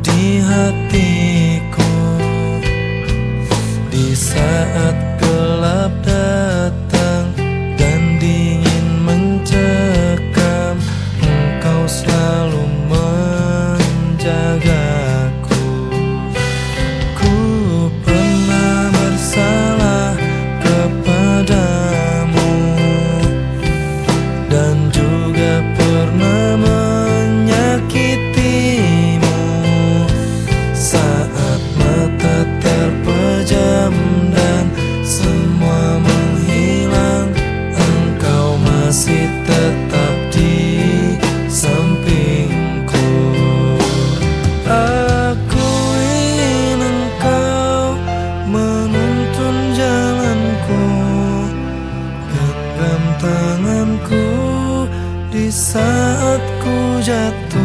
di hatiku. Di saat gelap datang dan dingin mencekam Engkau selalu menjagaku. Ku pernah bersalah kepadamu Dan juga saat ku jatuh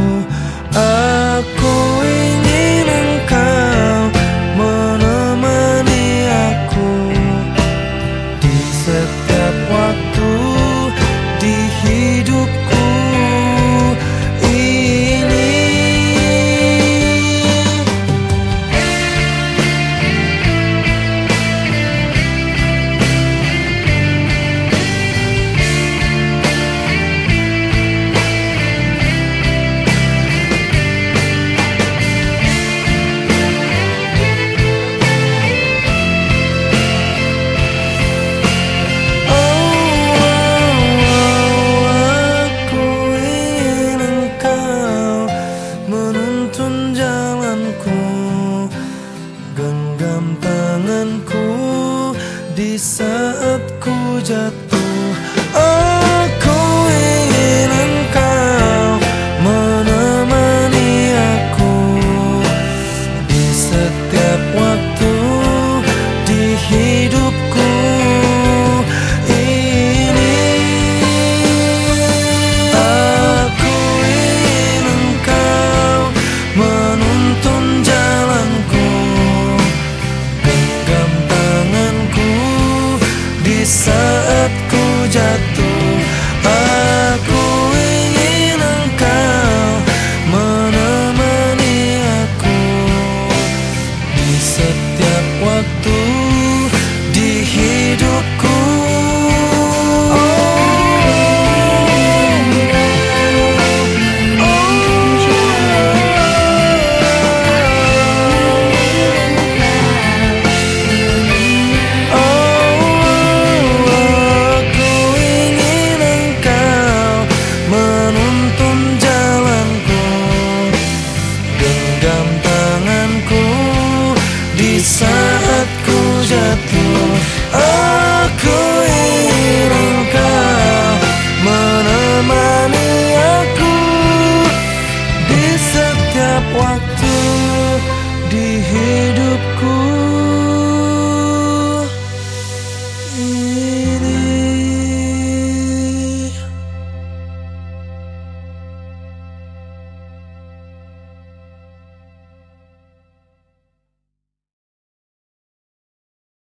Tekan jalanku Genggam tanganku Di saat ku jatuh. Aku ingin engkau Menemani aku Di setiap waktu. setiap waktu